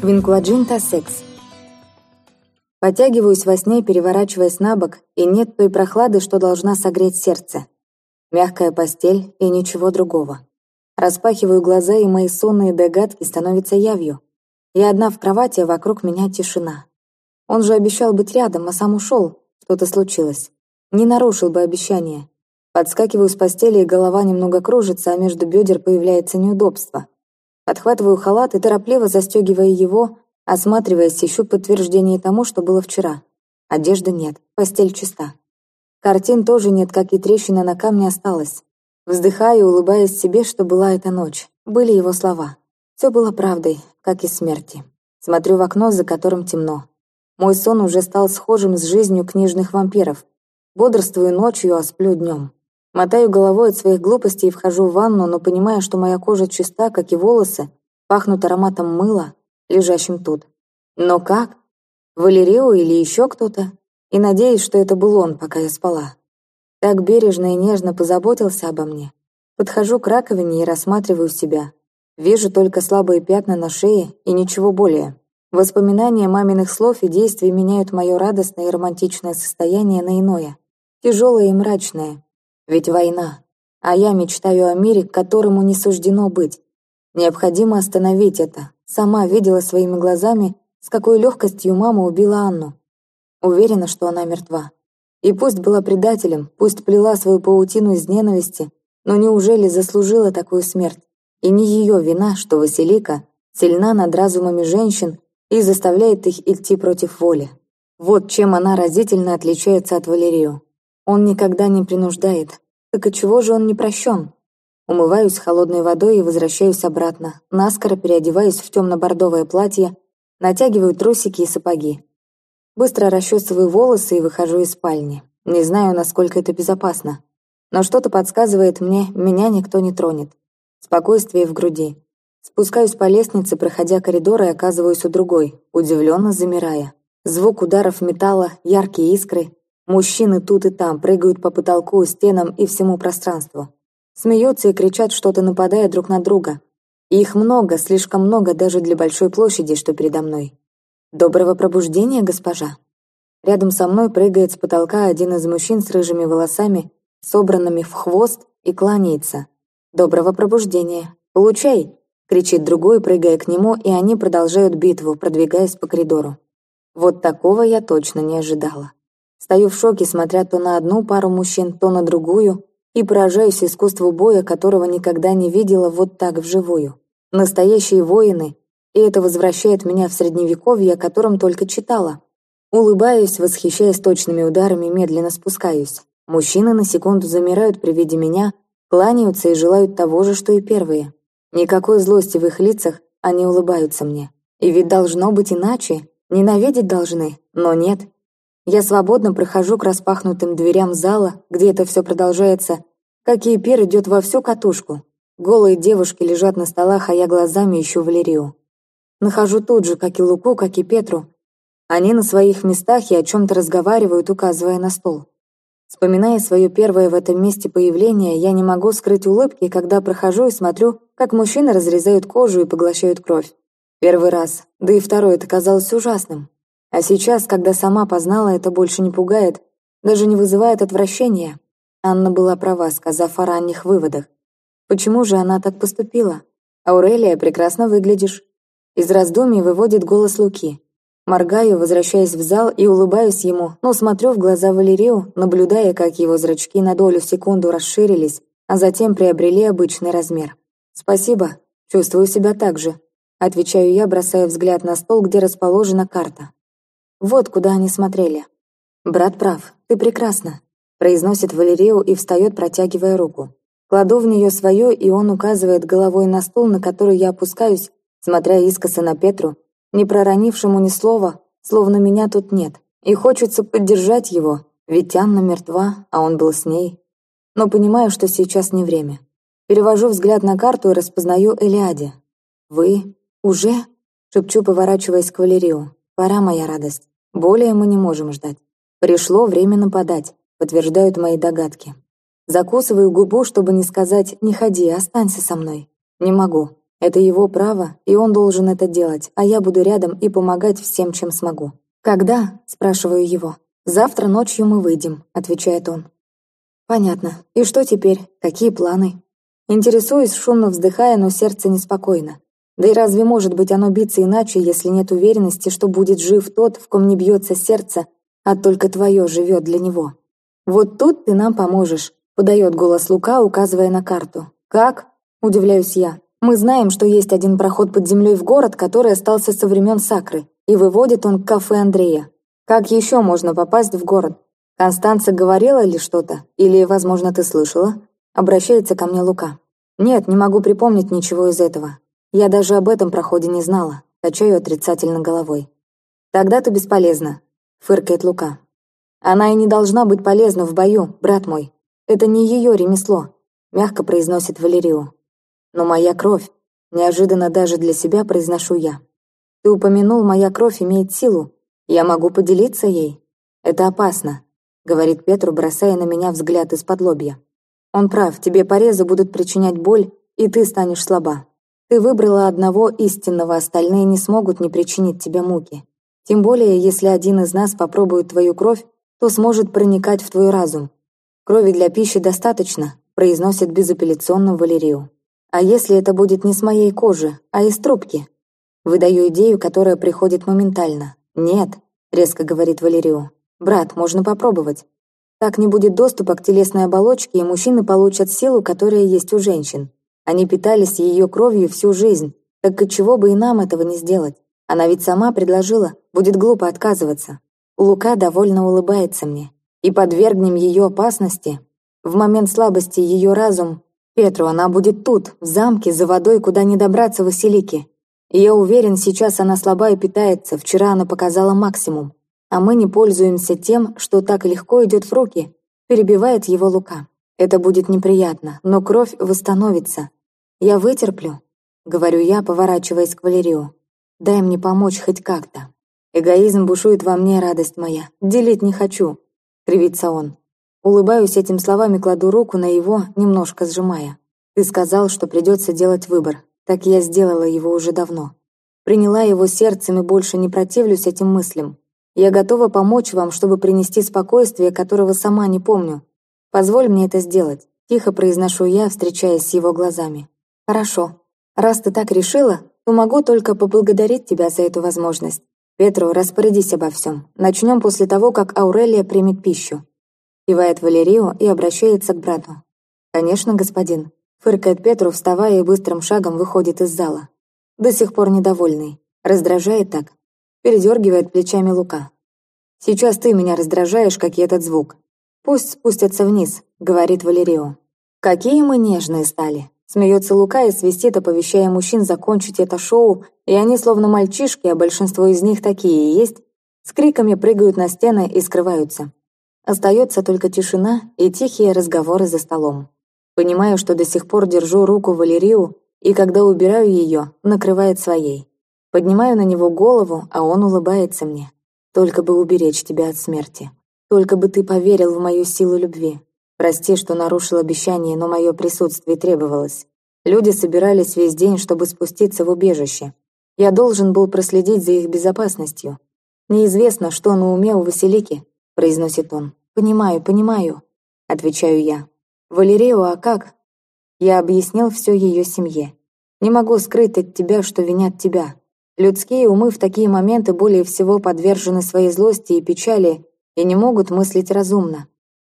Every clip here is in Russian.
Винкуаджинта секс. Потягиваюсь во сне, переворачиваясь на бок, и нет той прохлады, что должна согреть сердце. Мягкая постель и ничего другого. Распахиваю глаза, и мои сонные догадки становятся явью. Я одна в кровати, а вокруг меня тишина. Он же обещал быть рядом, а сам ушел. Что-то случилось. Не нарушил бы обещание. Подскакиваю с постели, и голова немного кружится, а между бедер появляется неудобство. Подхватываю халат и, торопливо застегивая его, осматриваясь, ищу подтверждение тому, что было вчера. Одежды нет, постель чиста. Картин тоже нет, как и трещина на камне осталась. Вздыхаю, улыбаясь себе, что была эта ночь. Были его слова. Все было правдой, как и смерти. Смотрю в окно, за которым темно. Мой сон уже стал схожим с жизнью книжных вампиров. Бодрствую ночью, а сплю днем. Мотаю головой от своих глупостей и вхожу в ванну, но понимая, что моя кожа чиста, как и волосы, пахнут ароматом мыла, лежащим тут. Но как? Валерио или еще кто-то? И надеюсь, что это был он, пока я спала. Так бережно и нежно позаботился обо мне. Подхожу к раковине и рассматриваю себя. Вижу только слабые пятна на шее и ничего более. Воспоминания маминых слов и действий меняют мое радостное и романтичное состояние на иное. Тяжелое и мрачное, ведь война. А я мечтаю о мире, которому не суждено быть. Необходимо остановить это. Сама видела своими глазами, с какой легкостью мама убила Анну. Уверена, что она мертва. И пусть была предателем, пусть плела свою паутину из ненависти, но неужели заслужила такую смерть? И не ее вина, что Василика сильна над разумами женщин и заставляет их идти против воли. Вот чем она разительно отличается от Валерию. Он никогда не принуждает. Так и чего же он не прощен? Умываюсь холодной водой и возвращаюсь обратно. Наскоро переодеваюсь в темно-бордовое платье, натягиваю трусики и сапоги. Быстро расчесываю волосы и выхожу из спальни. Не знаю, насколько это безопасно. Но что-то подсказывает мне, меня никто не тронет. Спокойствие в груди. Спускаюсь по лестнице, проходя коридор и оказываюсь у другой, удивленно замирая. Звук ударов металла, яркие искры, Мужчины тут и там прыгают по потолку, стенам и всему пространству. Смеются и кричат что-то, нападая друг на друга. И их много, слишком много даже для большой площади, что передо мной. «Доброго пробуждения, госпожа!» Рядом со мной прыгает с потолка один из мужчин с рыжими волосами, собранными в хвост, и кланяется. «Доброго пробуждения! Получай!» — кричит другой, прыгая к нему, и они продолжают битву, продвигаясь по коридору. Вот такого я точно не ожидала. Стою в шоке, смотря то на одну пару мужчин, то на другую, и поражаюсь искусству боя, которого никогда не видела вот так вживую. Настоящие воины, и это возвращает меня в средневековье, о котором только читала. Улыбаюсь, восхищаясь точными ударами, медленно спускаюсь. Мужчины на секунду замирают при виде меня, кланяются и желают того же, что и первые. Никакой злости в их лицах, они улыбаются мне. И ведь должно быть иначе. Ненавидеть должны, но нет. Я свободно прохожу к распахнутым дверям зала, где это все продолжается, как и пир идет во всю катушку. Голые девушки лежат на столах, а я глазами ищу Валерию. Нахожу тут же, как и Луку, как и Петру. Они на своих местах и о чем-то разговаривают, указывая на стол. Вспоминая свое первое в этом месте появление, я не могу скрыть улыбки, когда прохожу и смотрю, как мужчины разрезают кожу и поглощают кровь. Первый раз, да и второй это казалось ужасным. А сейчас, когда сама познала, это больше не пугает, даже не вызывает отвращения. Анна была права, сказав о ранних выводах. Почему же она так поступила? Аурелия, прекрасно выглядишь. Из раздумий выводит голос Луки. Моргаю, возвращаясь в зал и улыбаюсь ему, но смотрю в глаза Валерию, наблюдая, как его зрачки на долю секунду расширились, а затем приобрели обычный размер. «Спасибо, чувствую себя так же», отвечаю я, бросая взгляд на стол, где расположена карта. Вот куда они смотрели. «Брат прав, ты прекрасна», — произносит Валерио и встает, протягивая руку. Кладу в нее свое, и он указывает головой на стул, на который я опускаюсь, смотря искоса на Петру, не проронившему ни слова, словно меня тут нет. И хочется поддержать его, ведь Анна мертва, а он был с ней. Но понимаю, что сейчас не время. Перевожу взгляд на карту и распознаю Элиаде. «Вы? Уже?» — шепчу, поворачиваясь к Валерию. «Пора, моя радость». Более мы не можем ждать. Пришло время нападать, подтверждают мои догадки. Закусываю губу, чтобы не сказать «не ходи, останься со мной». Не могу. Это его право, и он должен это делать, а я буду рядом и помогать всем, чем смогу. «Когда?» – спрашиваю его. «Завтра ночью мы выйдем», – отвечает он. «Понятно. И что теперь? Какие планы?» Интересуюсь, шумно вздыхая, но сердце неспокойно. Да и разве может быть оно биться иначе, если нет уверенности, что будет жив тот, в ком не бьется сердце, а только твое живет для него? Вот тут ты нам поможешь, подает голос Лука, указывая на карту. Как? Удивляюсь я. Мы знаем, что есть один проход под землей в город, который остался со времен Сакры, и выводит он к кафе Андрея. Как еще можно попасть в город? Констанция говорила ли что-то? Или, возможно, ты слышала? Обращается ко мне Лука. Нет, не могу припомнить ничего из этого. Я даже об этом проходе не знала. Качаю отрицательно головой. Тогда ты бесполезна, фыркает Лука. Она и не должна быть полезна в бою, брат мой. Это не ее ремесло, мягко произносит Валерию. Но моя кровь, неожиданно даже для себя произношу я. Ты упомянул, моя кровь имеет силу. Я могу поделиться ей. Это опасно, говорит Петру, бросая на меня взгляд из-под лобья. Он прав, тебе порезы будут причинять боль, и ты станешь слаба. Ты выбрала одного истинного, остальные не смогут не причинить тебе муки. Тем более, если один из нас попробует твою кровь, то сможет проникать в твой разум. Крови для пищи достаточно, произносит безапелляционно Валерию. А если это будет не с моей кожи, а из трубки? Выдаю идею, которая приходит моментально. Нет, резко говорит Валерию. Брат, можно попробовать. Так не будет доступа к телесной оболочке, и мужчины получат силу, которая есть у женщин. Они питались ее кровью всю жизнь, так и чего бы и нам этого не сделать? Она ведь сама предложила, будет глупо отказываться. Лука довольно улыбается мне. И подвергнем ее опасности. В момент слабости ее разум... Петру, она будет тут, в замке, за водой, куда не добраться Василике. И я уверен, сейчас она слаба и питается, вчера она показала максимум. А мы не пользуемся тем, что так легко идет в руки, перебивает его Лука. Это будет неприятно, но кровь восстановится. Я вытерплю, говорю я, поворачиваясь к Валерию. Дай мне помочь хоть как-то. Эгоизм бушует во мне, радость моя. Делить не хочу, кривится он. Улыбаюсь этим словами, кладу руку на его, немножко сжимая. Ты сказал, что придется делать выбор. Так я сделала его уже давно. Приняла его сердцем и больше не противлюсь этим мыслям. Я готова помочь вам, чтобы принести спокойствие, которого сама не помню. Позволь мне это сделать. Тихо произношу я, встречаясь с его глазами. Хорошо. Раз ты так решила, то могу только поблагодарить тебя за эту возможность. «Петро, распорядись обо всем. Начнем после того, как Аурелия примет пищу». Кивает Валерию и обращается к брату. «Конечно, господин». Фыркает Петру, вставая и быстрым шагом выходит из зала. До сих пор недовольный. Раздражает так. Передергивает плечами Лука. «Сейчас ты меня раздражаешь, как и этот звук. Пусть спустятся вниз», — говорит Валерио. «Какие мы нежные стали!» Смеется Лука и свистит, оповещая мужчин закончить это шоу, и они словно мальчишки, а большинство из них такие и есть, с криками прыгают на стены и скрываются. Остается только тишина и тихие разговоры за столом. Понимаю, что до сих пор держу руку Валерию, и когда убираю ее, накрывает своей. Поднимаю на него голову, а он улыбается мне. Только бы уберечь тебя от смерти. Только бы ты поверил в мою силу любви. Прости, что нарушил обещание, но мое присутствие требовалось. Люди собирались весь день, чтобы спуститься в убежище. Я должен был проследить за их безопасностью. Неизвестно, что на уме у Василики, произносит он. Понимаю, понимаю, отвечаю я. Валерео, а как? Я объяснил все ее семье. Не могу скрыть от тебя, что винят тебя. Людские умы в такие моменты более всего подвержены своей злости и печали и не могут мыслить разумно.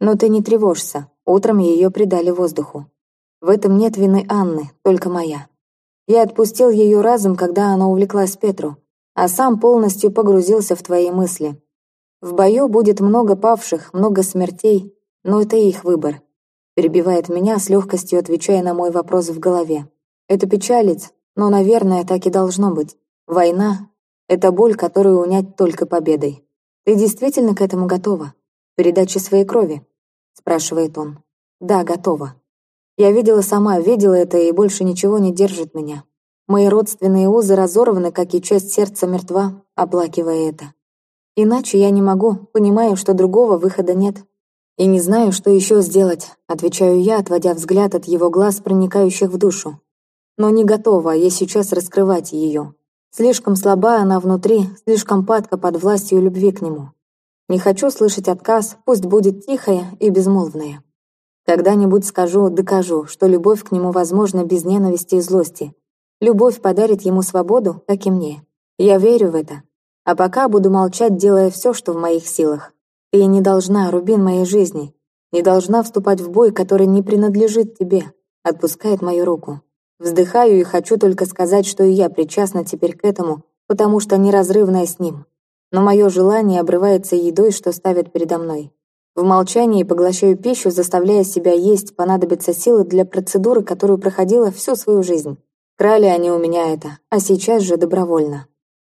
Но ты не тревожься, утром ее предали воздуху. В этом нет вины Анны, только моя. Я отпустил ее разум, когда она увлеклась Петру, а сам полностью погрузился в твои мысли. В бою будет много павших, много смертей, но это их выбор. Перебивает меня с легкостью, отвечая на мой вопрос в голове. Это печалит, но, наверное, так и должно быть. Война — это боль, которую унять только победой. Ты действительно к этому готова? Передачи своей крови?» — спрашивает он. «Да, готова. Я видела сама, видела это, и больше ничего не держит меня. Мои родственные узы разорваны, как и часть сердца мертва, оплакивая это. Иначе я не могу, понимаю, что другого выхода нет. И не знаю, что еще сделать, отвечаю я, отводя взгляд от его глаз, проникающих в душу. но не готова я сейчас раскрывать ее. Слишком слаба она внутри, слишком падка под властью любви к нему. Не хочу слышать отказ, пусть будет тихая и безмолвная. Когда-нибудь скажу, докажу, что любовь к нему возможна без ненависти и злости. Любовь подарит ему свободу, как и мне. Я верю в это. А пока буду молчать, делая все, что в моих силах. Ты не должна, Рубин моей жизни, не должна вступать в бой, который не принадлежит тебе. Отпускает мою руку. Вздыхаю и хочу только сказать, что и я причастна теперь к этому, потому что неразрывная с ним. Но мое желание обрывается едой, что ставят передо мной. В молчании поглощаю пищу, заставляя себя есть, понадобятся силы для процедуры, которую проходила всю свою жизнь. Крали они у меня это, а сейчас же добровольно.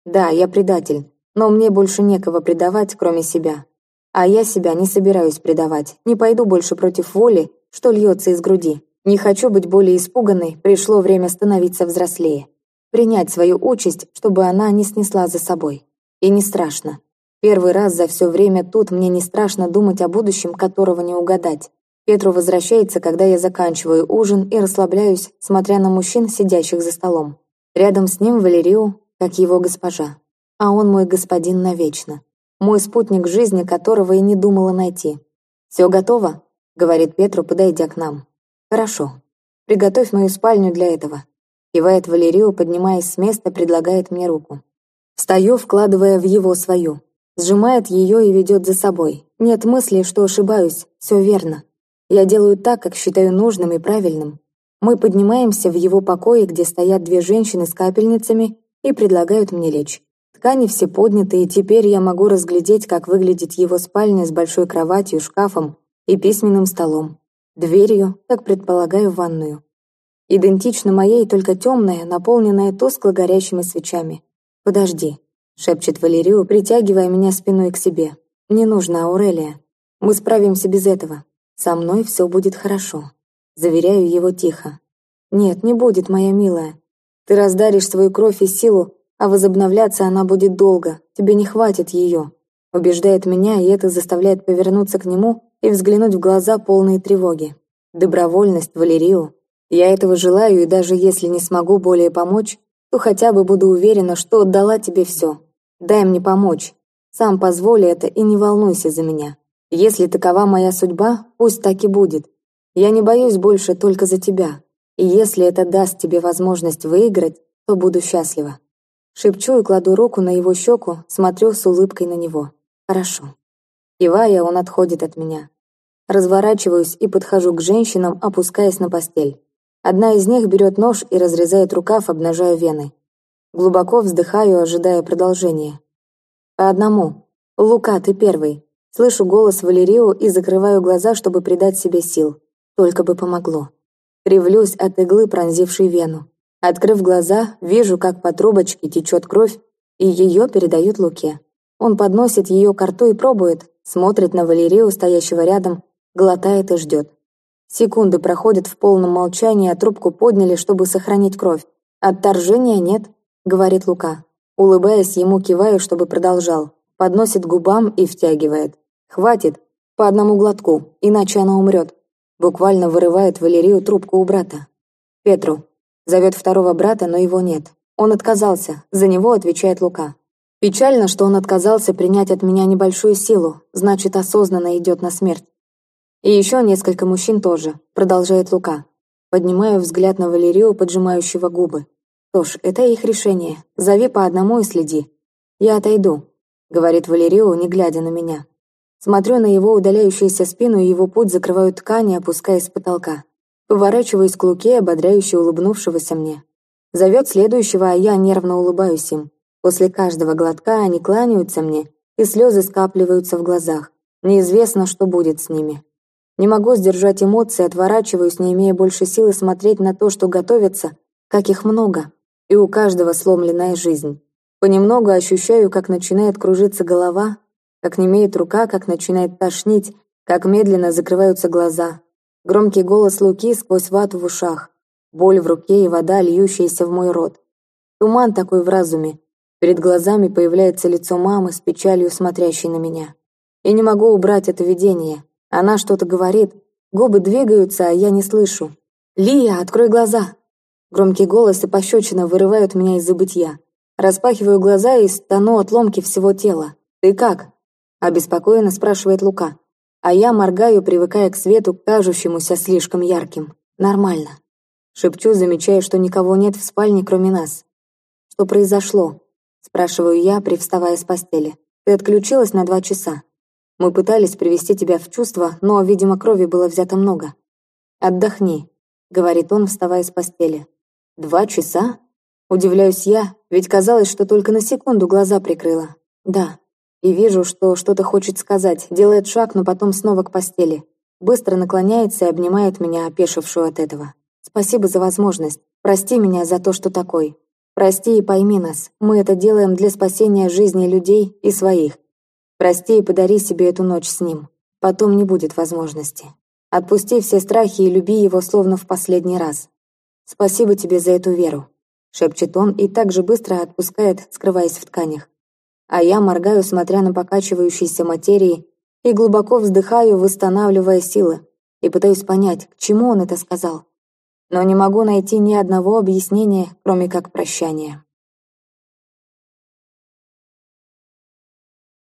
Да, я предатель, но мне больше некого предавать, кроме себя. А я себя не собираюсь предавать, не пойду больше против воли, что льется из груди. Не хочу быть более испуганной, пришло время становиться взрослее. Принять свою участь, чтобы она не снесла за собой. И не страшно. Первый раз за все время тут мне не страшно думать о будущем, которого не угадать. Петру возвращается, когда я заканчиваю ужин и расслабляюсь, смотря на мужчин, сидящих за столом. Рядом с ним Валерию, как его госпожа. А он мой господин навечно. Мой спутник жизни, которого и не думала найти. «Все готово?» — говорит Петру, подойдя к нам. «Хорошо. Приготовь мою спальню для этого». Кивает Валерию, поднимаясь с места, предлагает мне руку. Встаю, вкладывая в его свою. Сжимает ее и ведет за собой. Нет мысли, что ошибаюсь. Все верно. Я делаю так, как считаю нужным и правильным. Мы поднимаемся в его покое, где стоят две женщины с капельницами и предлагают мне лечь. Ткани все подняты, и теперь я могу разглядеть, как выглядит его спальня с большой кроватью, шкафом и письменным столом дверью, как предполагаю, ванную. Идентично моей, только темная, наполненная тускло горящими свечами. «Подожди», — шепчет Валерию, притягивая меня спиной к себе. «Не нужно, Аурелия. Мы справимся без этого. Со мной все будет хорошо». Заверяю его тихо. «Нет, не будет, моя милая. Ты раздаришь свою кровь и силу, а возобновляться она будет долго. Тебе не хватит ее». Убеждает меня, и это заставляет повернуться к нему и взглянуть в глаза полные тревоги. Добровольность, Валерию. Я этого желаю, и даже если не смогу более помочь, то хотя бы буду уверена, что отдала тебе все. Дай мне помочь. Сам позволи это и не волнуйся за меня. Если такова моя судьба, пусть так и будет. Я не боюсь больше только за тебя. И если это даст тебе возможность выиграть, то буду счастлива. Шепчу и кладу руку на его щеку, смотрю с улыбкой на него. Хорошо. Кивая, он отходит от меня. Разворачиваюсь и подхожу к женщинам, опускаясь на постель. Одна из них берет нож и разрезает рукав, обнажая вены. Глубоко вздыхаю, ожидая продолжения. По одному. «Лука, ты первый». Слышу голос Валерио и закрываю глаза, чтобы придать себе сил. Только бы помогло. Кривлюсь от иглы, пронзившей вену. Открыв глаза, вижу, как по трубочке течет кровь, и ее передают Луке. Он подносит ее к рту и пробует, смотрит на Валерию, стоящего рядом, глотает и ждет. Секунды проходят в полном молчании, а трубку подняли, чтобы сохранить кровь. «Отторжения нет», — говорит Лука. Улыбаясь, ему киваю, чтобы продолжал. Подносит губам и втягивает. «Хватит, по одному глотку, иначе она умрет». Буквально вырывает Валерию трубку у брата. «Петру». Зовет второго брата, но его нет. Он отказался, за него отвечает Лука. Печально, что он отказался принять от меня небольшую силу, значит, осознанно идет на смерть. И еще несколько мужчин тоже, продолжает Лука. Поднимаю взгляд на Валерию, поджимающего губы. Что ж, это их решение. Зови по одному и следи. Я отойду, говорит Валерию, не глядя на меня. Смотрю на его удаляющуюся спину, и его путь закрывают ткани, опускаясь с потолка. Поворачиваюсь к Луке, ободряюще улыбнувшегося мне. Зовет следующего, а я нервно улыбаюсь им. После каждого глотка они кланяются мне, и слезы скапливаются в глазах. Неизвестно, что будет с ними. Не могу сдержать эмоции, отворачиваюсь, не имея больше силы смотреть на то, что готовится, как их много, и у каждого сломленная жизнь. Понемногу ощущаю, как начинает кружиться голова, как немеет рука, как начинает тошнить, как медленно закрываются глаза. Громкий голос Луки сквозь вату в ушах, боль в руке и вода, льющаяся в мой рот. Туман такой в разуме. Перед глазами появляется лицо мамы с печалью, смотрящей на меня. И не могу убрать это видение. Она что-то говорит, губы двигаются, а я не слышу. «Лия, открой глаза!» Громкий голос и пощечина вырывают меня из забытья. Распахиваю глаза и стану от ломки всего тела. «Ты как?» – обеспокоенно спрашивает Лука. А я моргаю, привыкая к свету, кажущемуся слишком ярким. «Нормально». Шепчу, замечая, что никого нет в спальне, кроме нас. «Что произошло?» – спрашиваю я, привставая с постели. «Ты отключилась на два часа. Мы пытались привести тебя в чувство, но, видимо, крови было взято много. Отдохни», – говорит он, вставая с постели. «Два часа?» Удивляюсь я, ведь казалось, что только на секунду глаза прикрыла. Да. И вижу, что что-то хочет сказать, делает шаг, но потом снова к постели. Быстро наклоняется и обнимает меня, опешившую от этого. Спасибо за возможность. Прости меня за то, что такой. Прости и пойми нас. Мы это делаем для спасения жизни людей и своих. Прости и подари себе эту ночь с ним. Потом не будет возможности. Отпусти все страхи и люби его словно в последний раз. Спасибо тебе за эту веру шепчет он и так же быстро отпускает, скрываясь в тканях. А я моргаю, смотря на покачивающиеся материи, и глубоко вздыхаю, восстанавливая силы, и пытаюсь понять, к чему он это сказал. Но не могу найти ни одного объяснения, кроме как прощания.